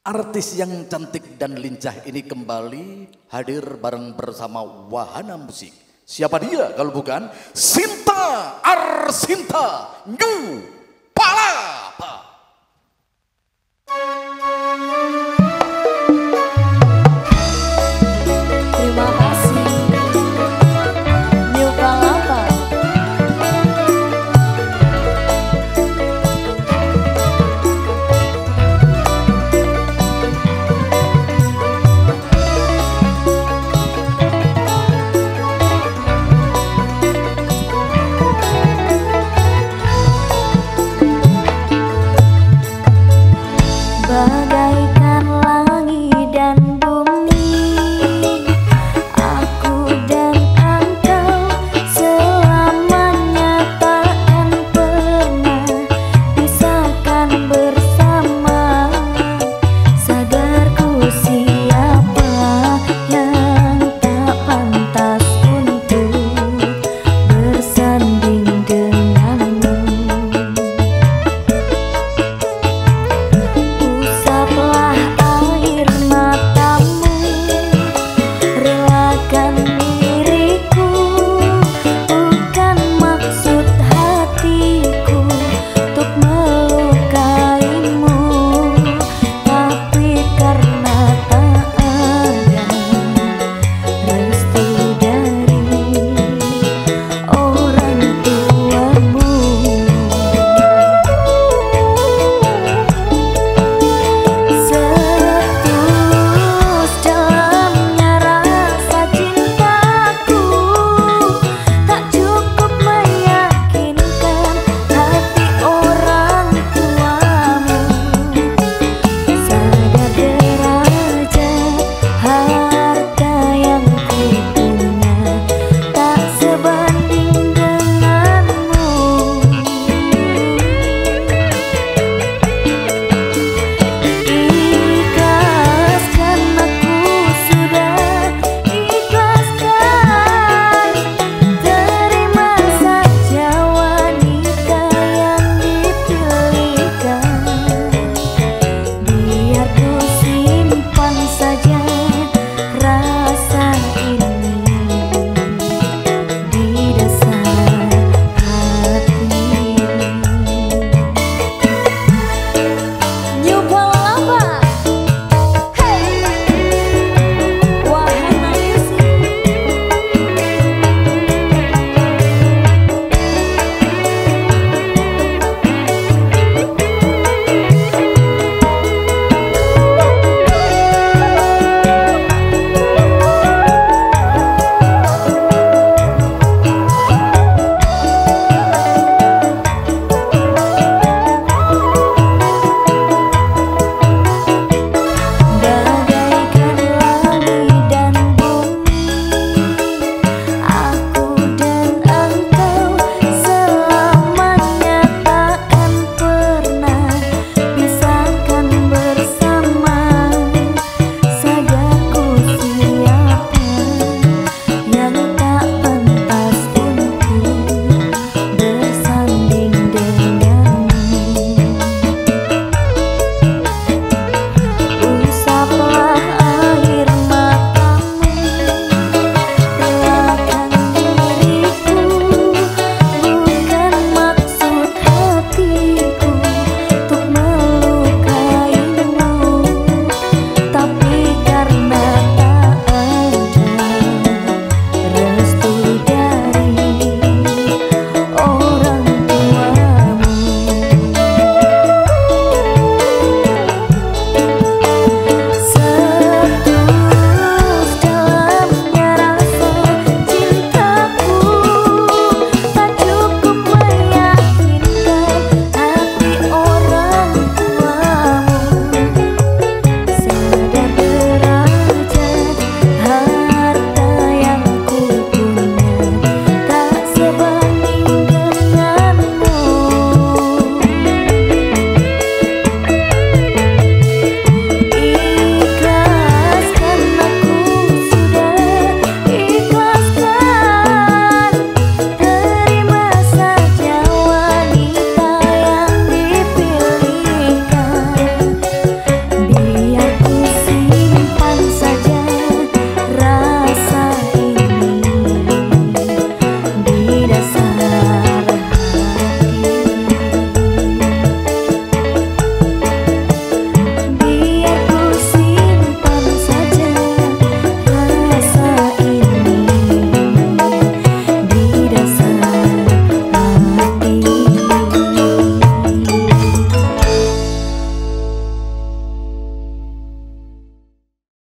Artis yang cantik dan lincah ini kembali hadir bareng bersama Wahana Musik. Siapa dia kalau bukan Sinta Arsinta New Palapa.